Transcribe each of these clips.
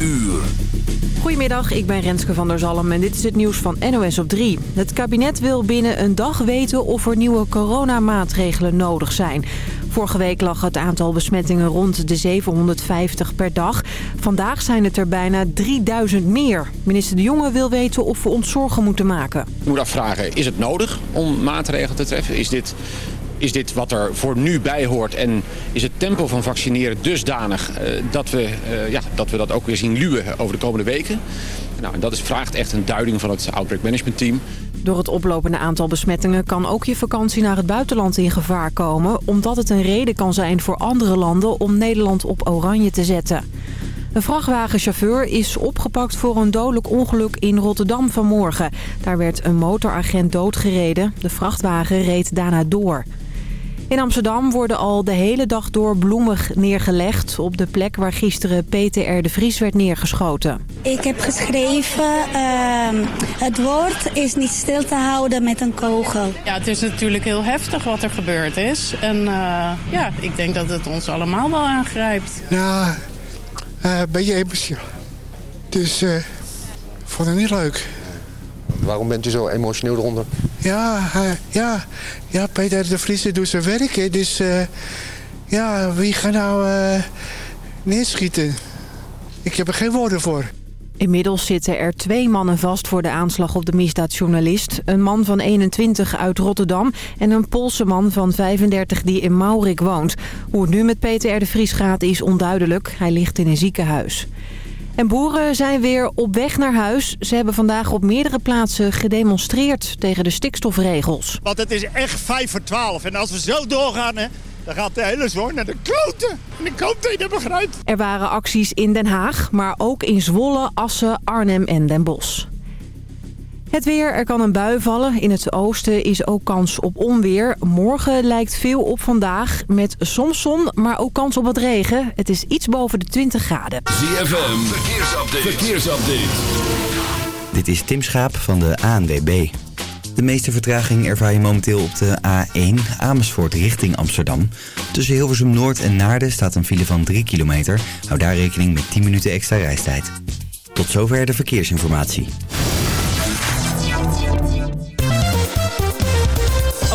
uur. Goedemiddag, ik ben Renske van der Zalm en dit is het nieuws van NOS op 3. Het kabinet wil binnen een dag weten of er nieuwe coronamaatregelen nodig zijn. Vorige week lag het aantal besmettingen rond de 750 per dag. Vandaag zijn het er bijna 3000 meer. Minister De Jonge wil weten of we ons zorgen moeten maken. Je moet afvragen, is het nodig om maatregelen te treffen? Is dit is dit wat er voor nu bij hoort en is het tempo van vaccineren dusdanig uh, dat, we, uh, ja, dat we dat ook weer zien luwen over de komende weken. Nou, en dat is, vraagt echt een duiding van het Outbreak Management Team. Door het oplopende aantal besmettingen kan ook je vakantie naar het buitenland in gevaar komen... omdat het een reden kan zijn voor andere landen om Nederland op oranje te zetten. Een vrachtwagenchauffeur is opgepakt voor een dodelijk ongeluk in Rotterdam vanmorgen. Daar werd een motoragent doodgereden. De vrachtwagen reed daarna door. In Amsterdam worden al de hele dag door bloemen neergelegd... op de plek waar gisteren Peter de Vries werd neergeschoten. Ik heb geschreven... Uh, het woord is niet stil te houden met een kogel. Ja, het is natuurlijk heel heftig wat er gebeurd is. En uh, ja, ik denk dat het ons allemaal wel aangrijpt. Ja, uh, een beetje emotioneel. Dus uh, vond het niet leuk. Waarom bent u zo emotioneel eronder? Ja, uh, ja, ja, Peter de Vries doet zijn werk. Hè. Dus uh, ja, wie gaat nou uh, neerschieten? Ik heb er geen woorden voor. Inmiddels zitten er twee mannen vast voor de aanslag op de misdaadjournalist. Een man van 21 uit Rotterdam en een Poolse man van 35 die in Maurik woont. Hoe het nu met Peter R. de Vries gaat is onduidelijk. Hij ligt in een ziekenhuis. En boeren zijn weer op weg naar huis. Ze hebben vandaag op meerdere plaatsen gedemonstreerd tegen de stikstofregels. Want het is echt 5 voor 12. En als we zo doorgaan, hè, dan gaat de hele zorg naar de kloten. En ik hoop dat je dat begrijpt. Er waren acties in Den Haag, maar ook in Zwolle, Assen, Arnhem en Den Bosch. Het weer, er kan een bui vallen. In het oosten is ook kans op onweer. Morgen lijkt veel op vandaag met soms zon, maar ook kans op wat regen. Het is iets boven de 20 graden. ZFM, verkeersupdate. verkeersupdate. Dit is Tim Schaap van de ANWB. De meeste vertraging ervaar je momenteel op de A1 Amersfoort richting Amsterdam. Tussen Hilversum Noord en Naarden staat een file van 3 kilometer. Hou daar rekening met 10 minuten extra reistijd. Tot zover de verkeersinformatie.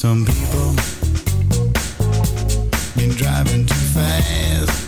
Some people been driving too fast.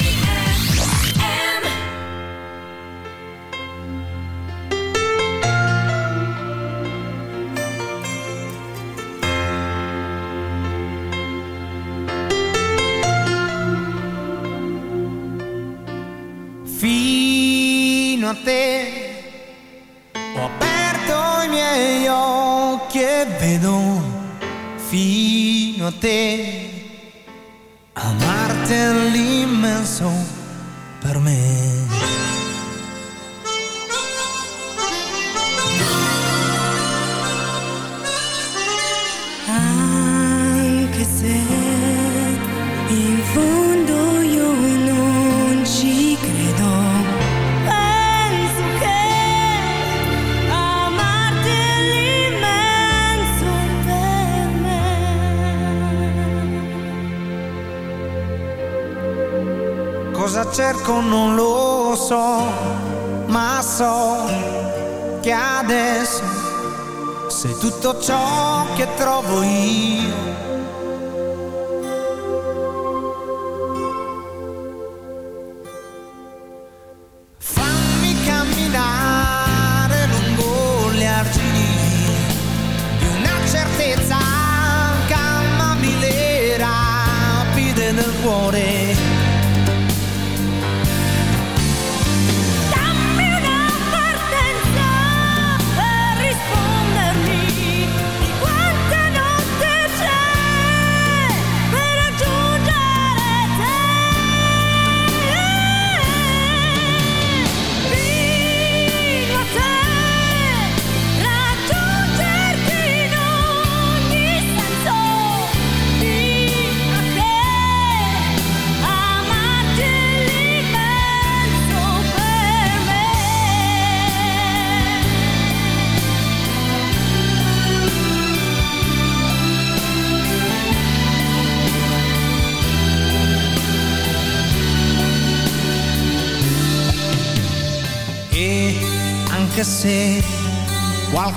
ter che trovo.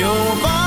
You'll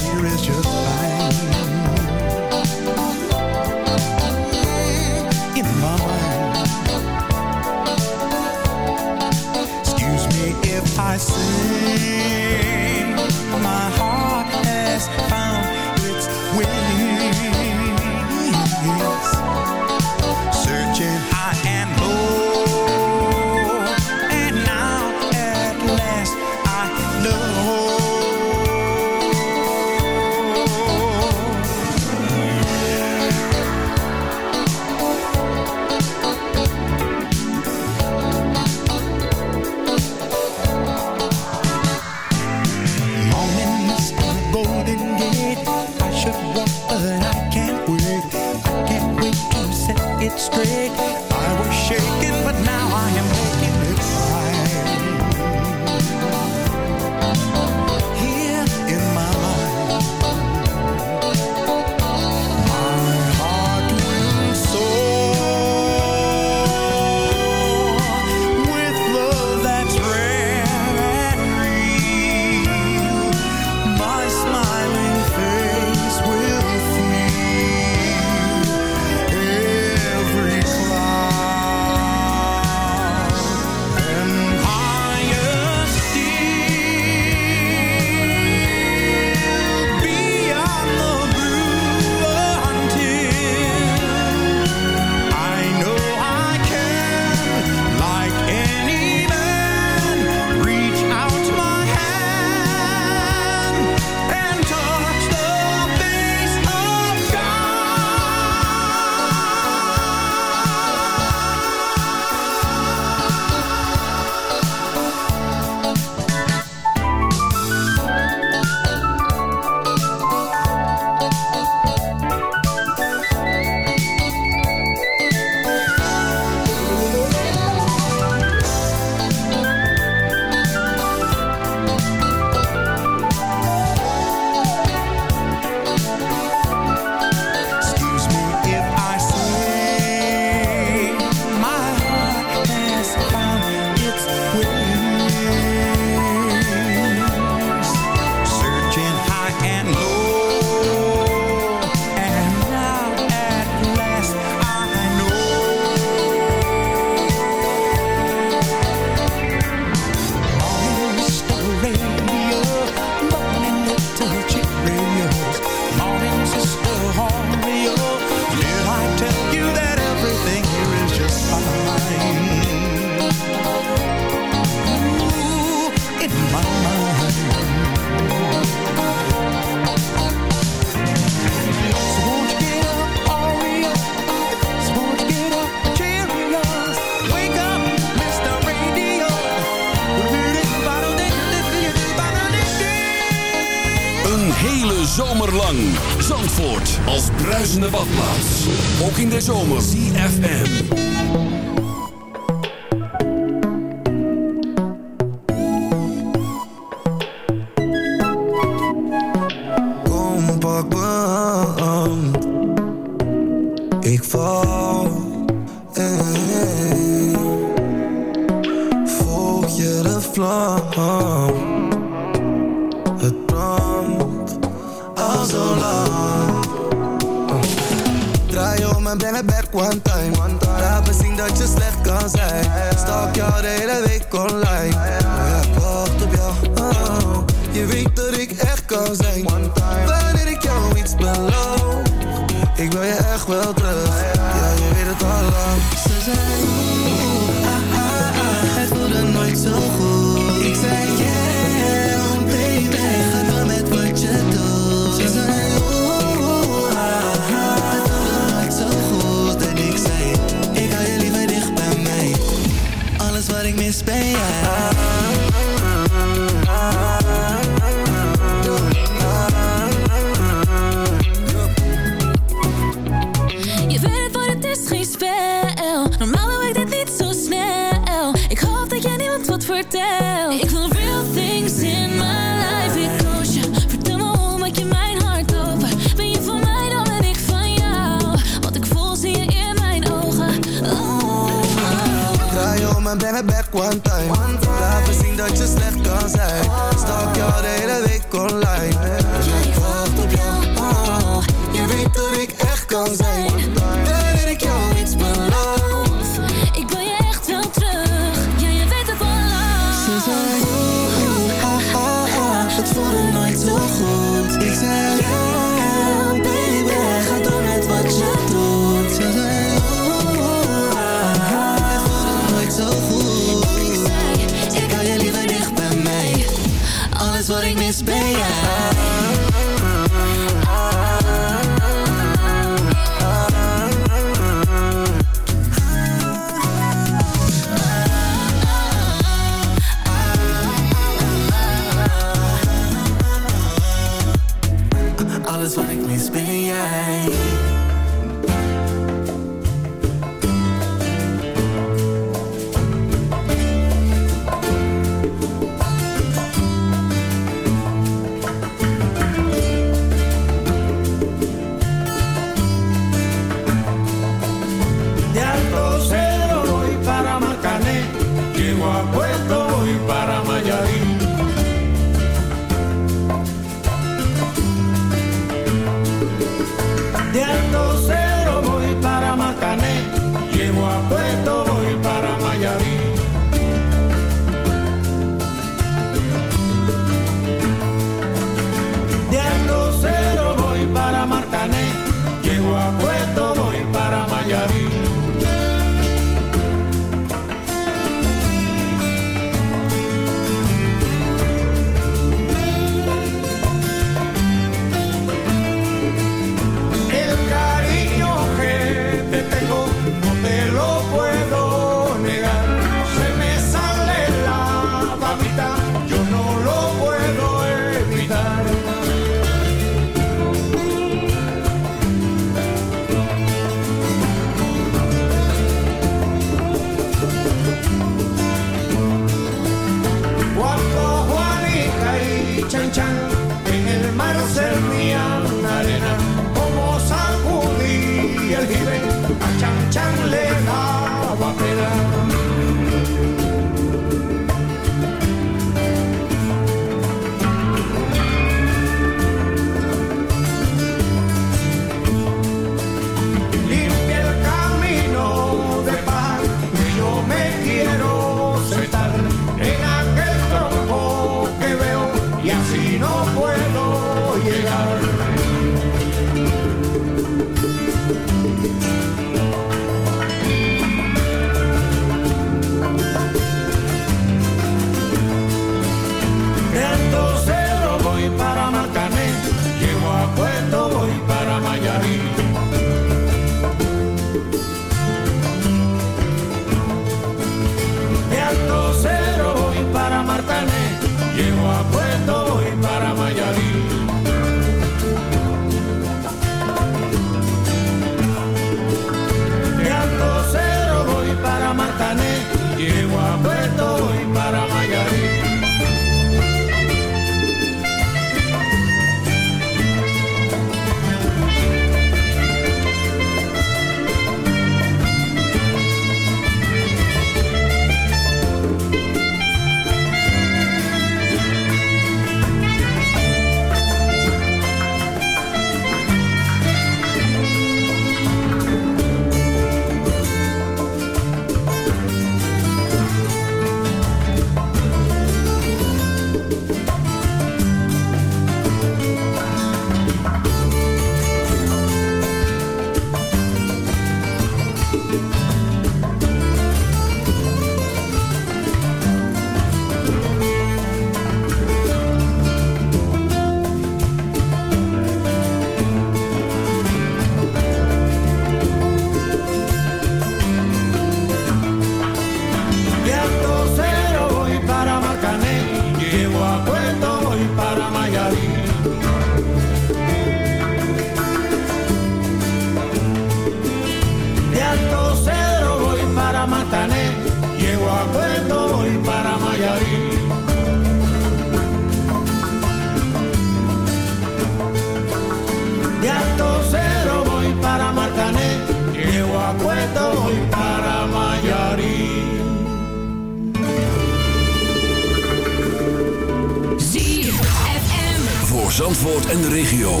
Voor Zandvoort en de regio.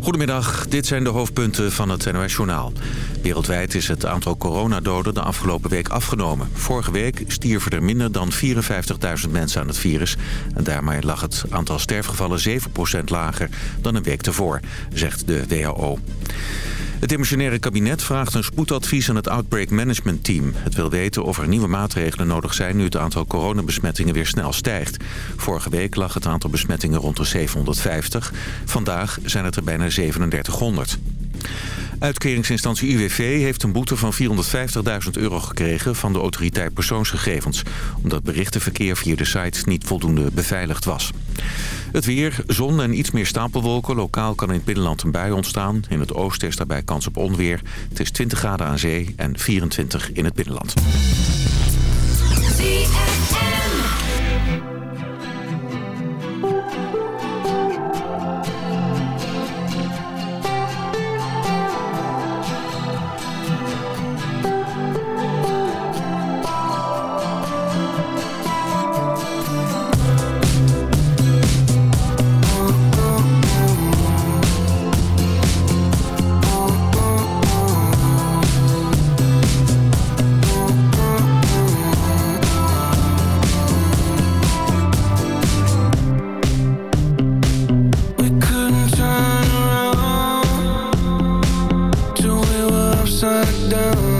Goedemiddag, dit zijn de hoofdpunten van het NOS-journaal. Wereldwijd is het aantal coronadoden de afgelopen week afgenomen. Vorige week stierven er minder dan 54.000 mensen aan het virus. En daarmee lag het aantal sterfgevallen 7% lager dan een week tevoren, zegt de WHO. Het emotionaire kabinet vraagt een spoedadvies aan het Outbreak Management Team. Het wil weten of er nieuwe maatregelen nodig zijn nu het aantal coronabesmettingen weer snel stijgt. Vorige week lag het aantal besmettingen rond de 750. Vandaag zijn het er bijna 3700. Uitkeringsinstantie UWV heeft een boete van 450.000 euro gekregen van de autoriteit persoonsgegevens. Omdat berichtenverkeer via de sites niet voldoende beveiligd was. Het weer, zon en iets meer stapelwolken. Lokaal kan in het binnenland een bui ontstaan. In het oosten is daarbij kans op onweer. Het is 20 graden aan zee en 24 in het binnenland. sun down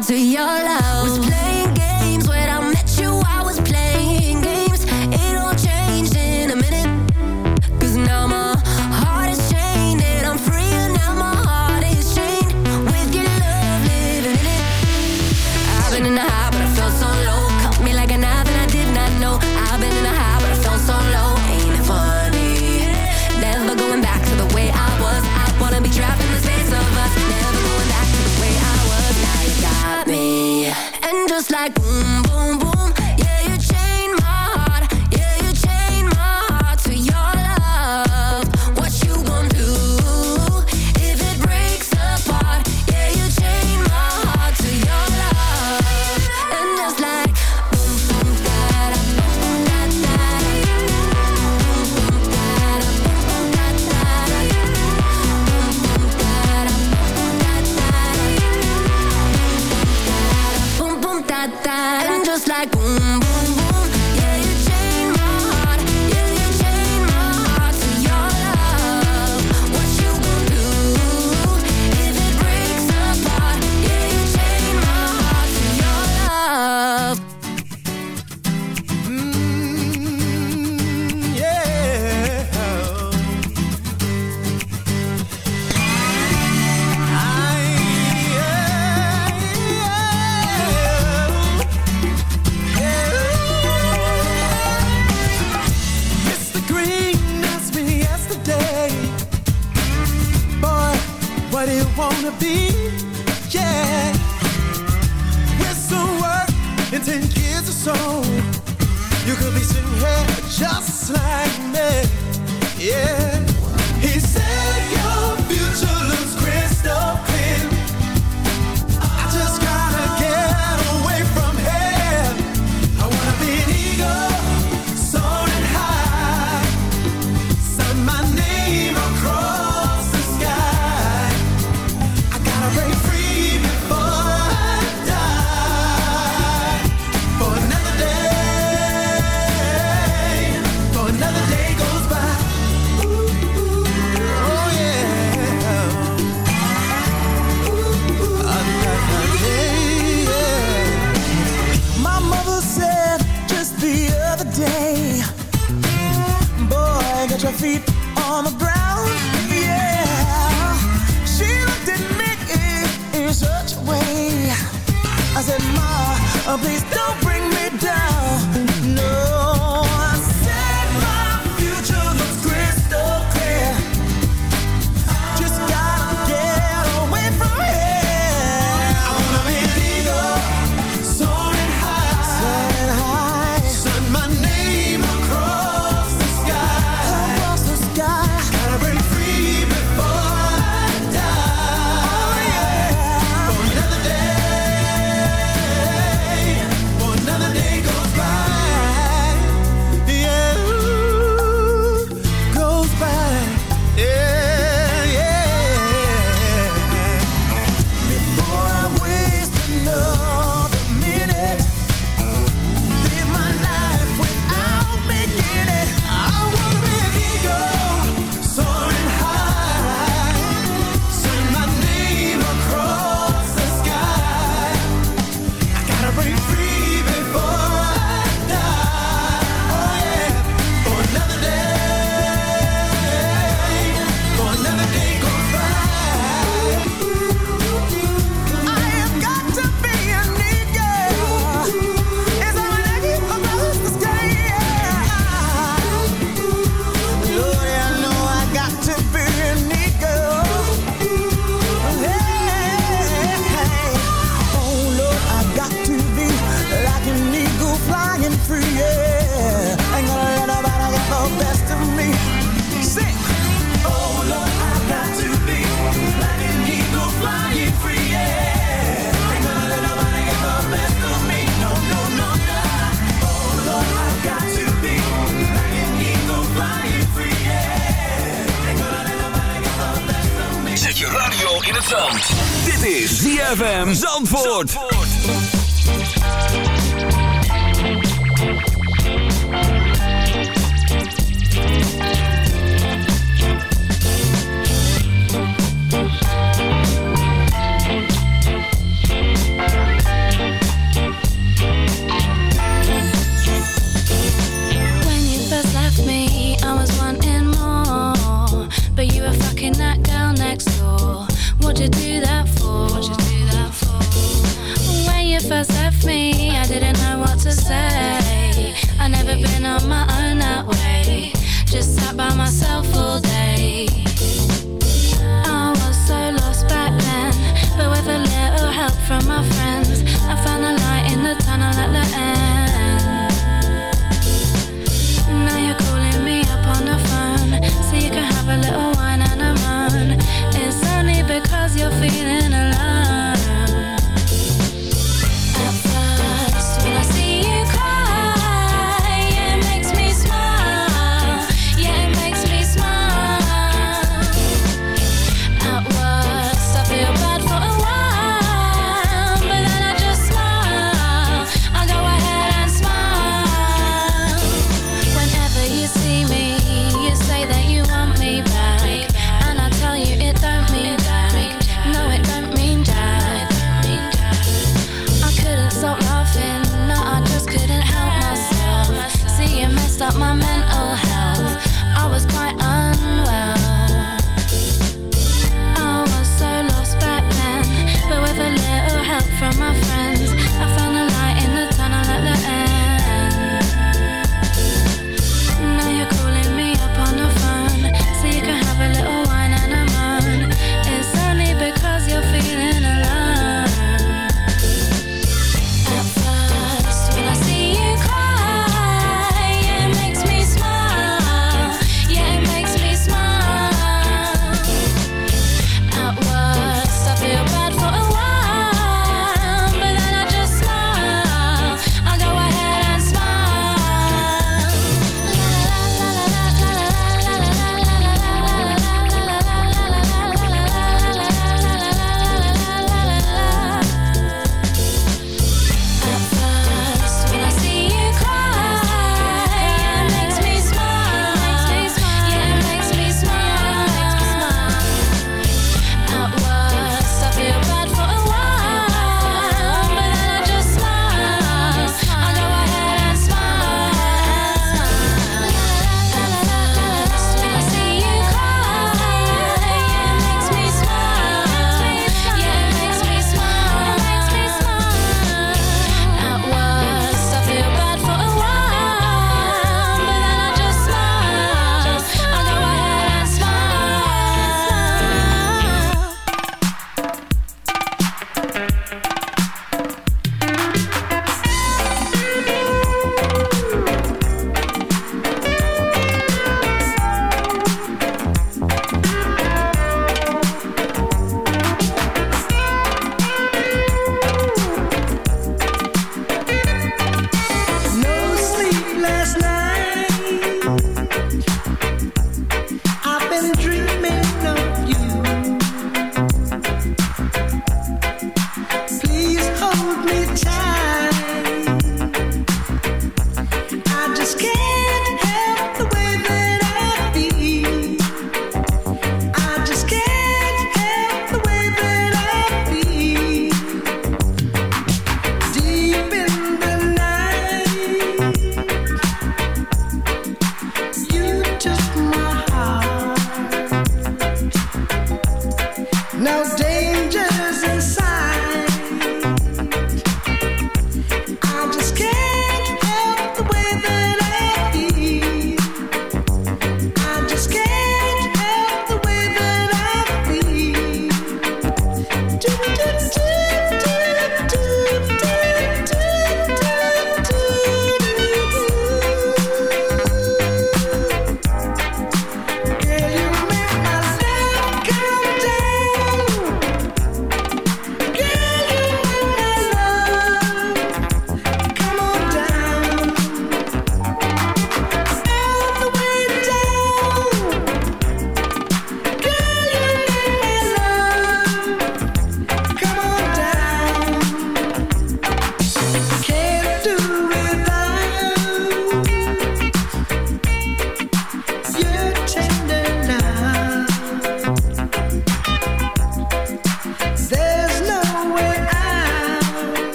to your love. hair just like me. Yeah.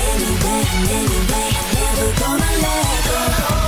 anywhere, anyway, never gonna let go.